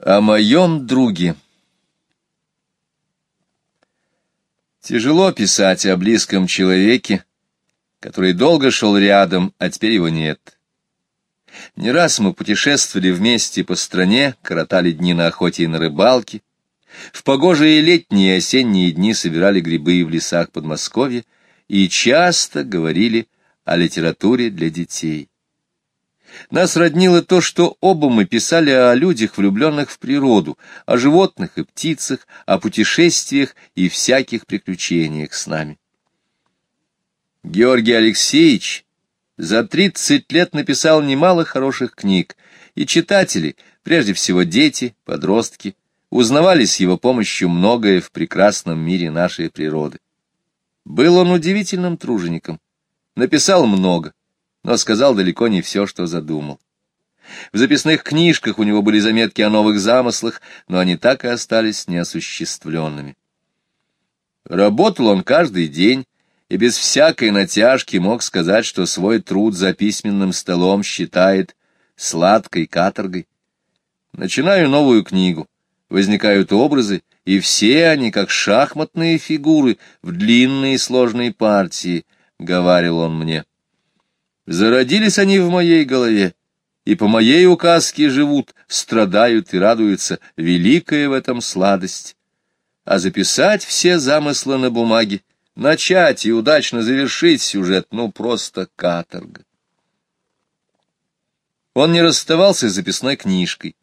О моем друге Тяжело писать о близком человеке, который долго шел рядом, а теперь его нет. Не раз мы путешествовали вместе по стране, коротали дни на охоте и на рыбалке, в погожие летние и осенние дни собирали грибы в лесах Подмосковья и часто говорили о литературе для детей. Нас роднило то, что оба мы писали о людях, влюбленных в природу, о животных и птицах, о путешествиях и всяких приключениях с нами. Георгий Алексеевич за тридцать лет написал немало хороших книг, и читатели, прежде всего дети, подростки, узнавали с его помощью многое в прекрасном мире нашей природы. Был он удивительным тружеником, написал много, но сказал далеко не все, что задумал. В записных книжках у него были заметки о новых замыслах, но они так и остались неосуществленными. Работал он каждый день, и без всякой натяжки мог сказать, что свой труд за письменным столом считает сладкой каторгой. Начинаю новую книгу, возникают образы, и все они, как шахматные фигуры, в длинные сложные партии, — говорил он мне. Зародились они в моей голове, и по моей указке живут, страдают и радуются, великая в этом сладость. А записать все замыслы на бумаге, начать и удачно завершить сюжет, ну, просто каторга. Он не расставался с записной книжкой,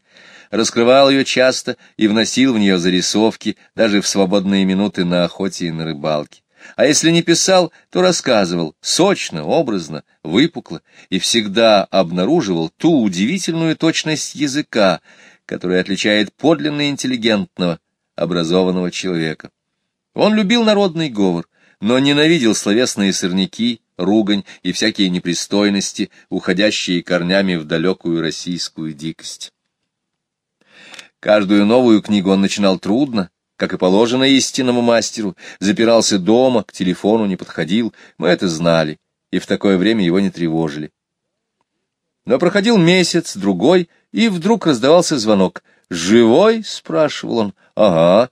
раскрывал ее часто и вносил в нее зарисовки, даже в свободные минуты на охоте и на рыбалке а если не писал, то рассказывал, сочно, образно, выпукло, и всегда обнаруживал ту удивительную точность языка, которая отличает подлинно интеллигентного, образованного человека. Он любил народный говор, но ненавидел словесные сорняки, ругань и всякие непристойности, уходящие корнями в далекую российскую дикость. Каждую новую книгу он начинал трудно, как и положено истинному мастеру, запирался дома, к телефону не подходил, мы это знали, и в такое время его не тревожили. Но проходил месяц, другой, и вдруг раздавался звонок. «Живой?» — спрашивал он. «Ага.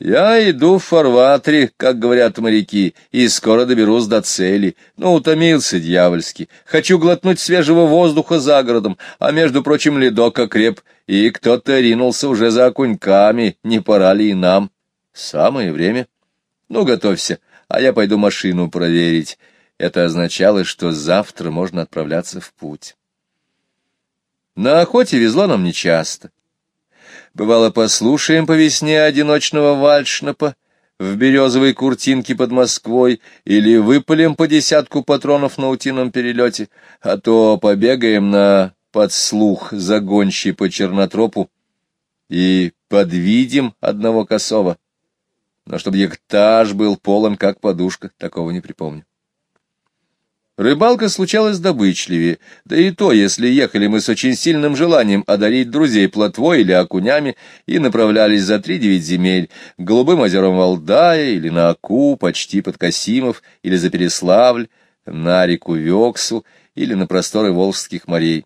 Я иду в фарватере, как говорят моряки, и скоро доберусь до цели. Ну, утомился дьявольски. Хочу глотнуть свежего воздуха за городом, а, между прочим, ледок окреп, и кто-то ринулся уже за окуньками, не пора ли и нам? Самое время. Ну, готовься, а я пойду машину проверить. Это означало, что завтра можно отправляться в путь. На охоте везло нам нечасто. Бывало, послушаем по весне одиночного вальшнапа в березовой куртинке под Москвой или выпалим по десятку патронов на утином перелете, а то побегаем на подслух загонщи по чернотропу и подвидим одного косого. Но чтобы ектаж был полон, как подушка, такого не припомню. Рыбалка случалась добычливее, да и то, если ехали мы с очень сильным желанием одарить друзей плотвой или окунями и направлялись за три-девять земель, к голубым озерам Валдая или на Аку, почти под Касимов, или за Переславль, на реку Вексу или на просторы Волжских морей.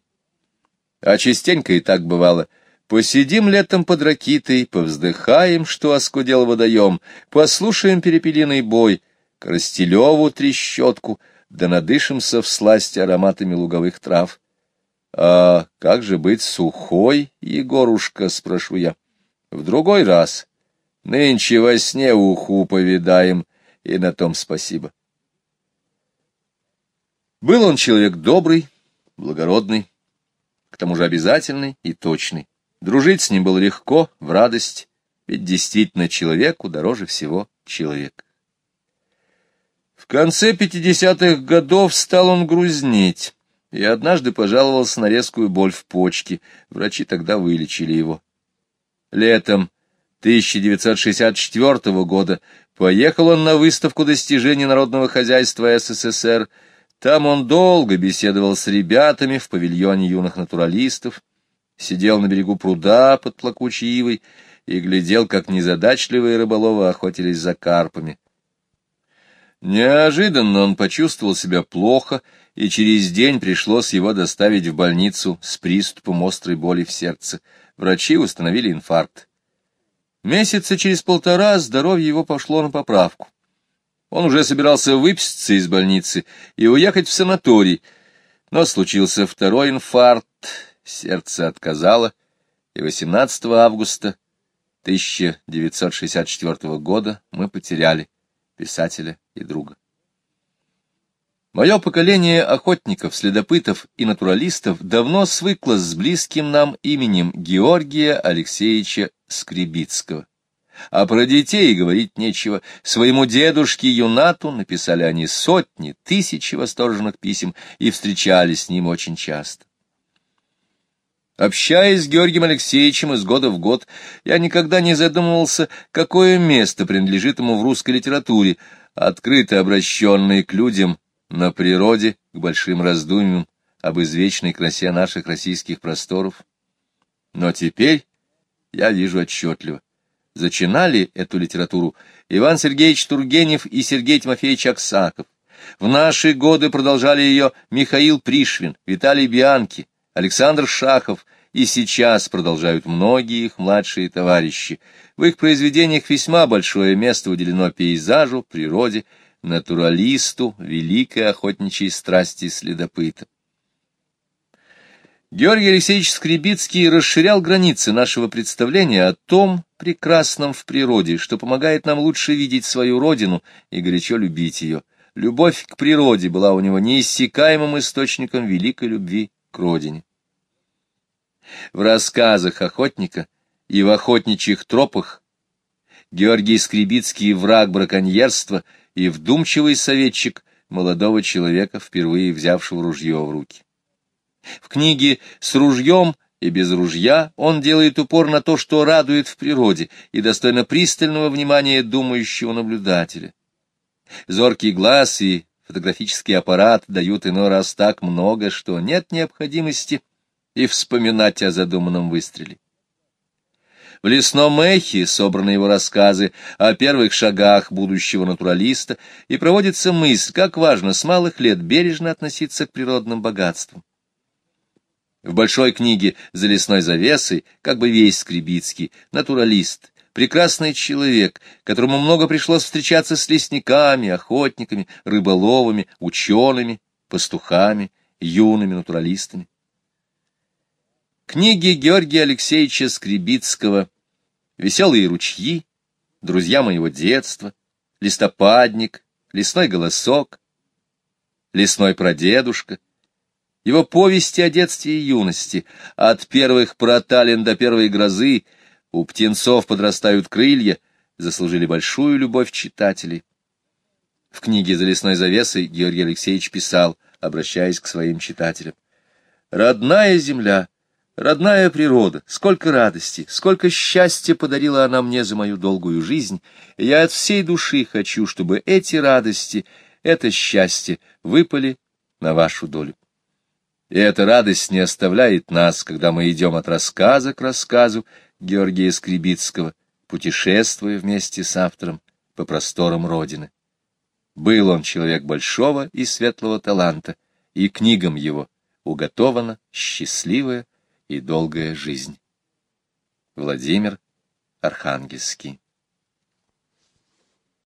А частенько и так бывало. Посидим летом под ракитой, повздыхаем, что оскудел водоем, послушаем перепелиный бой, Коростелеву трещотку — да надышимся в сласть ароматами луговых трав. — А как же быть сухой, Егорушка, — спрошу я. — В другой раз. Нынче во сне уху повидаем, и на том спасибо. Был он человек добрый, благородный, к тому же обязательный и точный. Дружить с ним было легко, в радость, ведь действительно человеку дороже всего человек. В конце пятидесятых годов стал он грузнеть, и однажды пожаловался на резкую боль в почке. Врачи тогда вылечили его. Летом 1964 года поехал он на выставку достижений народного хозяйства СССР. Там он долго беседовал с ребятами в павильоне юных натуралистов, сидел на берегу пруда под плакучей ивой и глядел, как незадачливые рыболовы охотились за карпами. Неожиданно он почувствовал себя плохо, и через день пришлось его доставить в больницу с приступом острой боли в сердце. Врачи установили инфаркт. Месяца через полтора здоровье его пошло на поправку. Он уже собирался выписаться из больницы и уехать в санаторий, но случился второй инфаркт, сердце отказало, и 18 августа 1964 года мы потеряли писателя и друга. Мое поколение охотников, следопытов и натуралистов давно свыкло с близким нам именем Георгия Алексеевича Скребицкого. А про детей говорить нечего. Своему дедушке Юнату написали они сотни, тысячи восторженных писем и встречались с ним очень часто. Общаясь с Георгием Алексеевичем из года в год, я никогда не задумывался, какое место принадлежит ему в русской литературе, открыто обращенной к людям, на природе, к большим раздумьям об извечной красе наших российских просторов. Но теперь я вижу отчетливо. Зачинали эту литературу Иван Сергеевич Тургенев и Сергей Тимофеевич Аксаков. В наши годы продолжали ее Михаил Пришвин, Виталий Бианки, Александр Шахов, и сейчас продолжают многие их младшие товарищи. В их произведениях весьма большое место уделено пейзажу, природе натуралисту великой охотничьей страсти следопыта. Георгий Алексеевич Скребицкий расширял границы нашего представления о том прекрасном в природе, что помогает нам лучше видеть свою родину и горячо любить ее. Любовь к природе была у него неиссякаемым источником великой любви к родине. В рассказах охотника и в охотничьих тропах Георгий Скребицкий враг браконьерства — и вдумчивый советчик молодого человека, впервые взявшего ружье в руки. В книге «С ружьем» и «Без ружья» он делает упор на то, что радует в природе и достойно пристального внимания думающего наблюдателя. Зоркий глаз и фотографический аппарат дают иной раз так много, что нет необходимости и вспоминать о задуманном выстреле. В лесном эхе собраны его рассказы о первых шагах будущего натуралиста, и проводится мысль, как важно с малых лет бережно относиться к природным богатствам. В большой книге «За лесной завесой» как бы весь Скребицкий, натуралист, прекрасный человек, которому много пришлось встречаться с лесниками, охотниками, рыболовами, учеными, пастухами, юными натуралистами. Книги Георгия Алексеевича Скребицкого «Веселые ручьи», «Друзья моего детства», «Листопадник», «Лесной голосок», «Лесной прадедушка», его повести о детстве и юности, от первых проталин до первой грозы, у птенцов подрастают крылья, заслужили большую любовь читателей. В книге «За лесной завесой» Георгий Алексеевич писал, обращаясь к своим читателям. «Родная земля, Родная природа, сколько радости, сколько счастья подарила она мне за мою долгую жизнь, я от всей души хочу, чтобы эти радости, это счастье выпали на вашу долю. И эта радость не оставляет нас, когда мы идем от рассказа к рассказу Георгия Скребицкого, путешествуя вместе с автором по просторам Родины. Был он человек большого и светлого таланта, и книгам его уготована счастливая и долгая жизнь. Владимир Архангельский